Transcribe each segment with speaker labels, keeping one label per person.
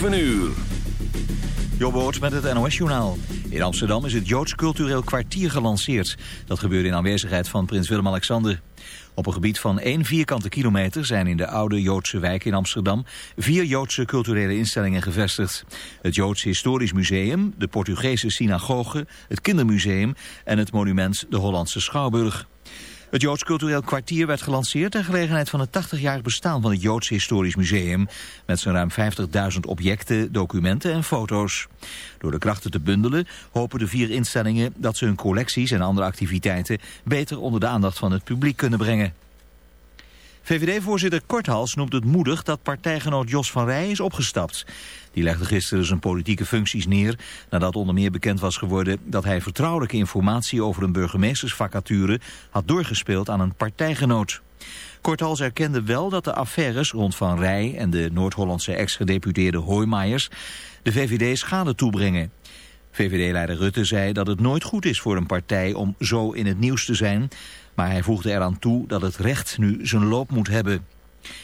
Speaker 1: 7 uur.
Speaker 2: Jobboot met het NOS-journaal. In Amsterdam is het Joods Cultureel Kwartier gelanceerd. Dat gebeurde in aanwezigheid van prins Willem-Alexander. Op een gebied van één vierkante kilometer zijn in de oude Joodse wijk in Amsterdam vier Joodse culturele instellingen gevestigd. Het Joods Historisch Museum, de Portugese Synagoge, het Kindermuseum en het monument de Hollandse Schouwburg. Het Joods Cultureel Kwartier werd gelanceerd ter gelegenheid van het 80-jarig bestaan van het Joods Historisch Museum. Met zijn ruim 50.000 objecten, documenten en foto's. Door de krachten te bundelen hopen de vier instellingen dat ze hun collecties en andere activiteiten beter onder de aandacht van het publiek kunnen brengen. VVD-voorzitter Korthals noemt het moedig dat partijgenoot Jos van Rij is opgestapt. Die legde gisteren zijn politieke functies neer nadat onder meer bekend was geworden dat hij vertrouwelijke informatie over een burgemeestersvacature had doorgespeeld aan een partijgenoot. Korthals erkende wel dat de affaires rond Van Rij en de Noord-Hollandse ex-gedeputeerde Hoijmaiers de VVD schade toebrengen. VVD-leider Rutte zei dat het nooit goed is voor een partij om zo in het nieuws te zijn, maar hij voegde eraan toe dat het recht nu zijn loop moet hebben.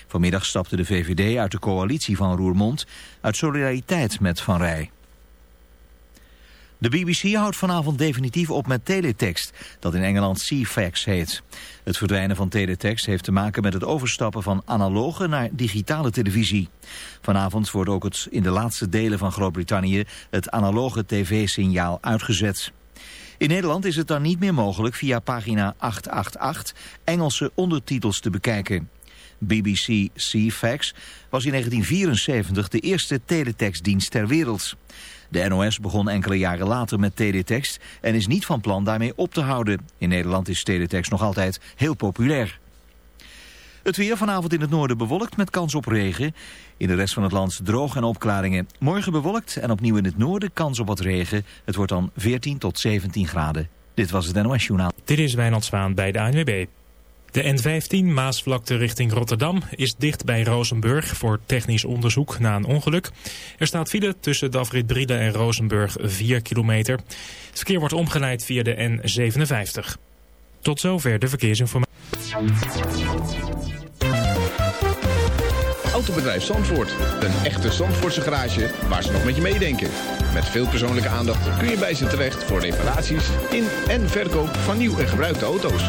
Speaker 2: Vanmiddag stapte de VVD uit de coalitie van Roermond uit solidariteit met Van Rij. De BBC houdt vanavond definitief op met teletext, dat in Engeland CFAX heet. Het verdwijnen van teletext heeft te maken met het overstappen van analoge naar digitale televisie. Vanavond wordt ook het in de laatste delen van Groot-Brittannië het analoge tv-signaal uitgezet. In Nederland is het dan niet meer mogelijk via pagina 888 Engelse ondertitels te bekijken. BBC CFAX was in 1974 de eerste teletextdienst ter wereld. De NOS begon enkele jaren later met teletext en is niet van plan daarmee op te houden. In Nederland is teletext nog altijd heel populair. Het weer vanavond in het noorden bewolkt met kans op regen. In de rest van het land droog en opklaringen. Morgen bewolkt en opnieuw in het noorden kans op wat regen. Het wordt dan 14 tot 17 graden. Dit was het NOS Journaal.
Speaker 3: Dit is Wijnand Zwaan bij de ANWB. De N15 Maasvlakte richting Rotterdam is dicht bij Rozenburg voor technisch onderzoek na een ongeluk. Er staat file tussen Dafrit Briede en Rozenburg 4 kilometer. Het verkeer wordt omgeleid via de N57. Tot zover de verkeersinformatie.
Speaker 4: Autobedrijf Zandvoort. Een echte Zandvoortse garage waar ze nog met je meedenken. Met veel persoonlijke aandacht kun je bij ze terecht voor reparaties in en verkoop van nieuw en gebruikte auto's.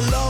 Speaker 1: alone.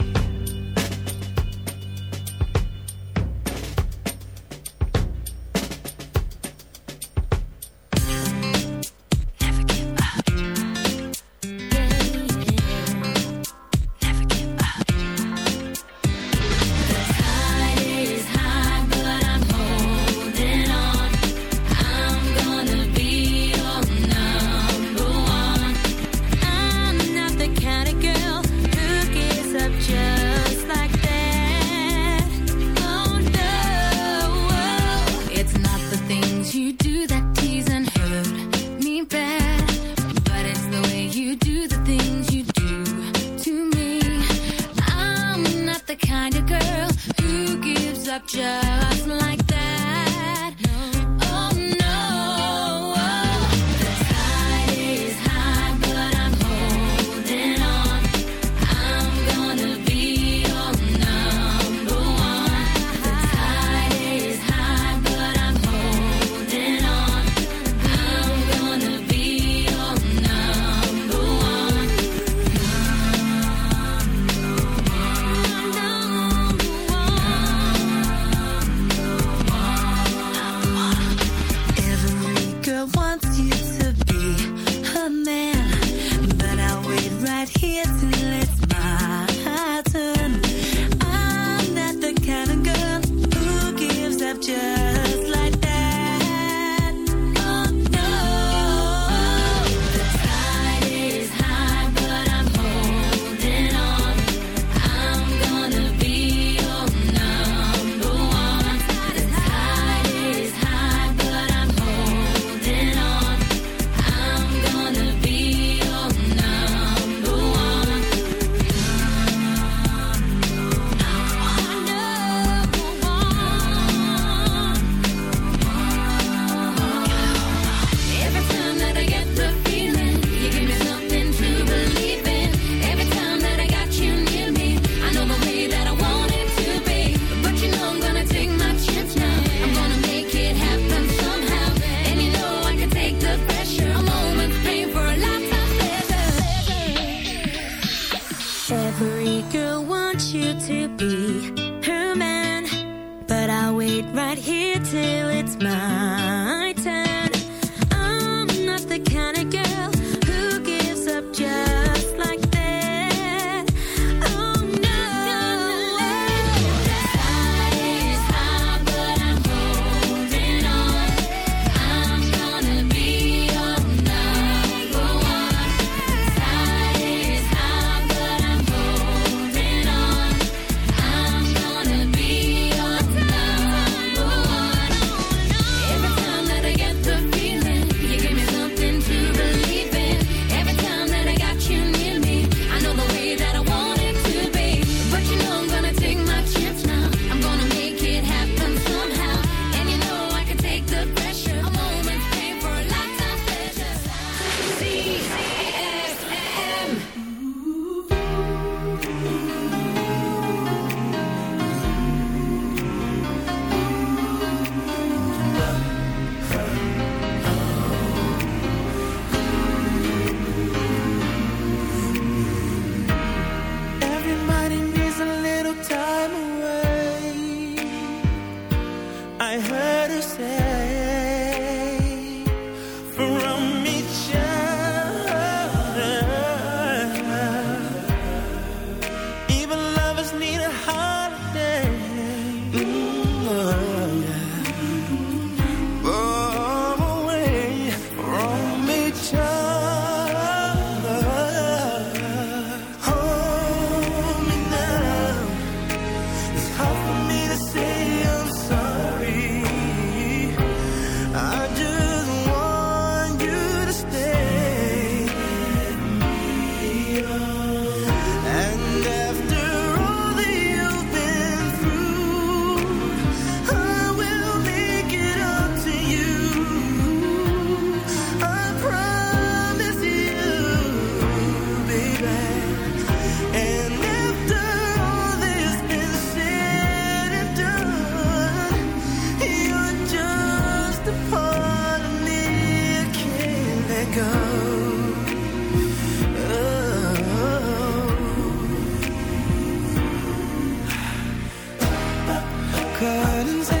Speaker 5: Curtains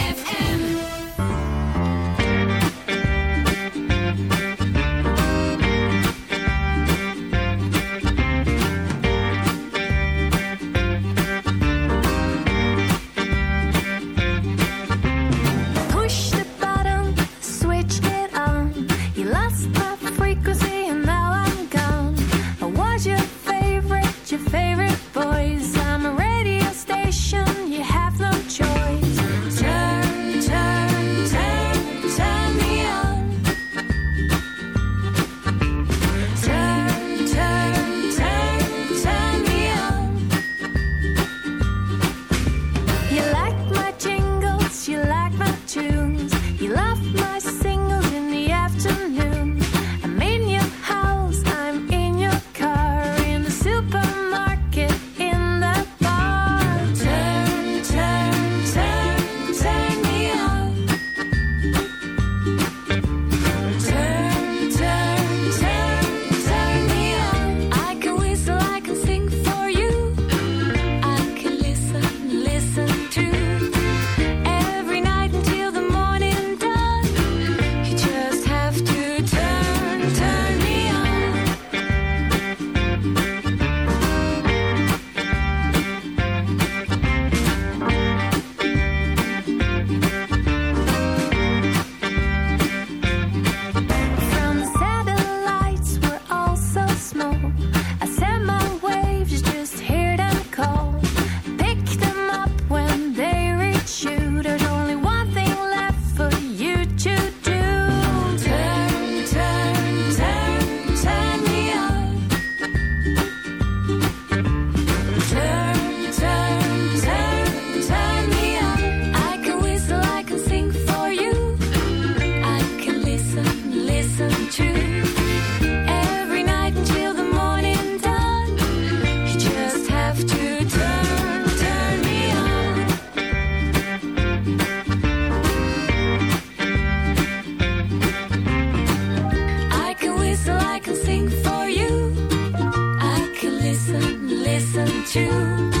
Speaker 6: listen to.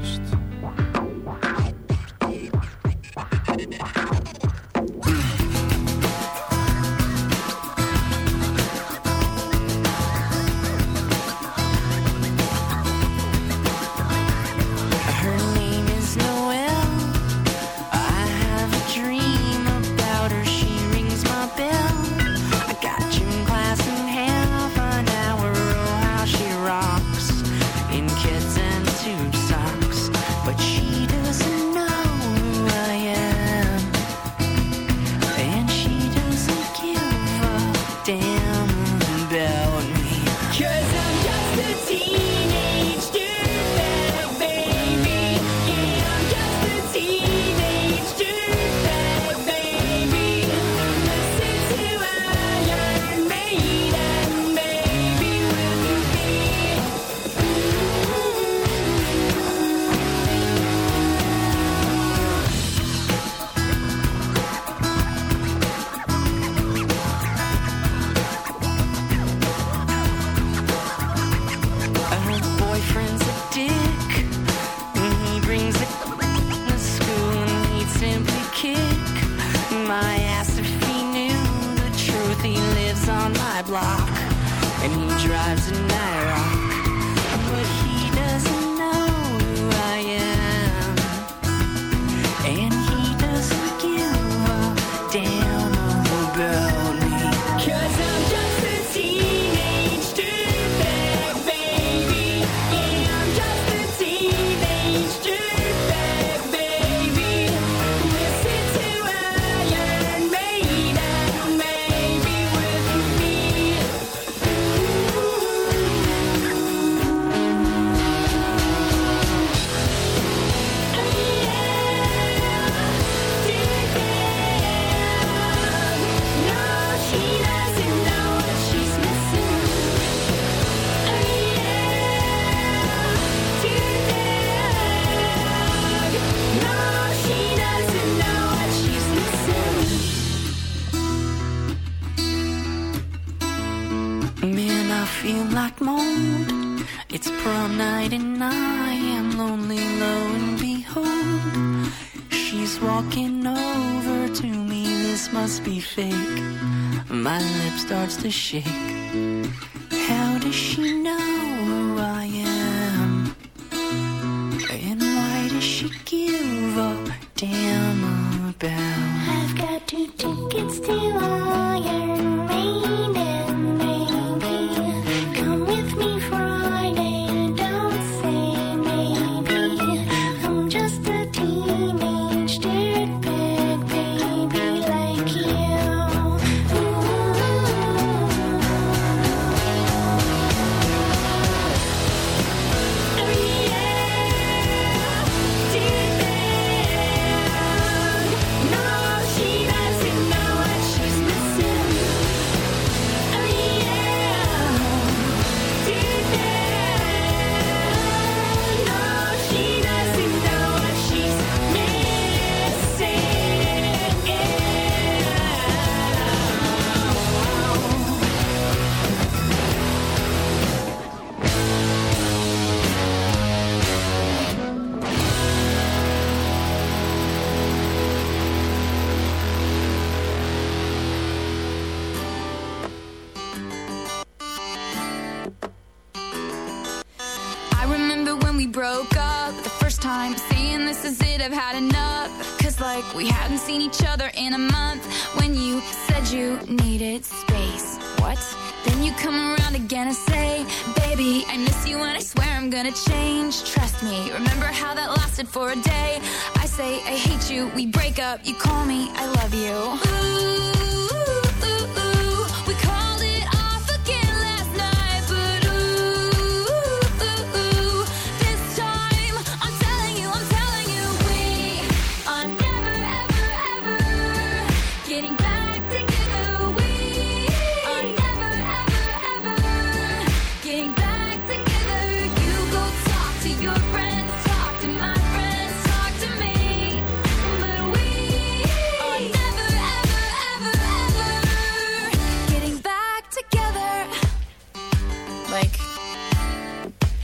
Speaker 6: Dorothy lives on my block, and he drives an Nyrock. Fake. My lip starts to shake. You,
Speaker 7: up, you call me, I love you. Ooh.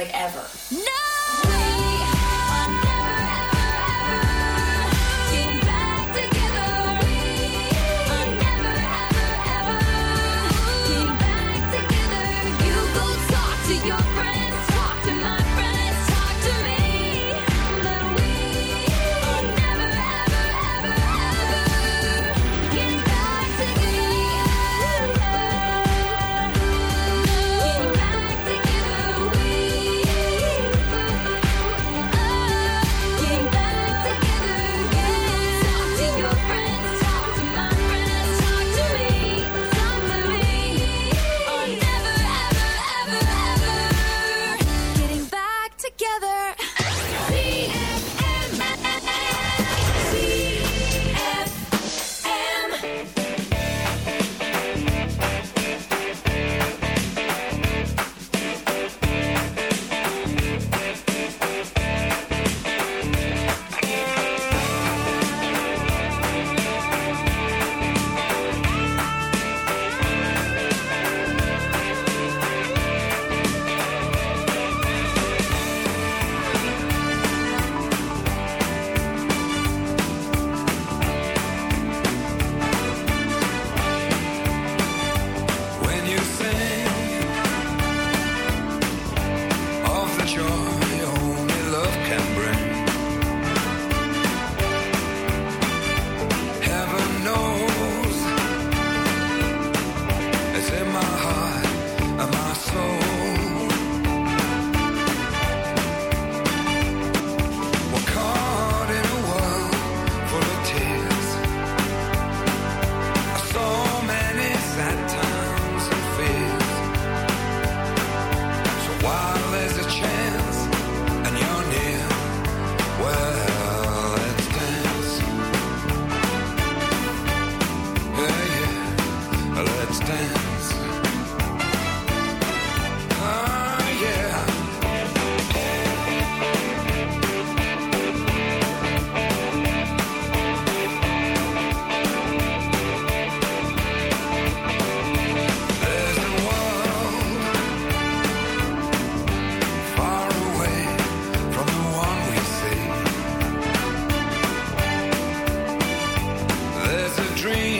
Speaker 1: like ever. dream.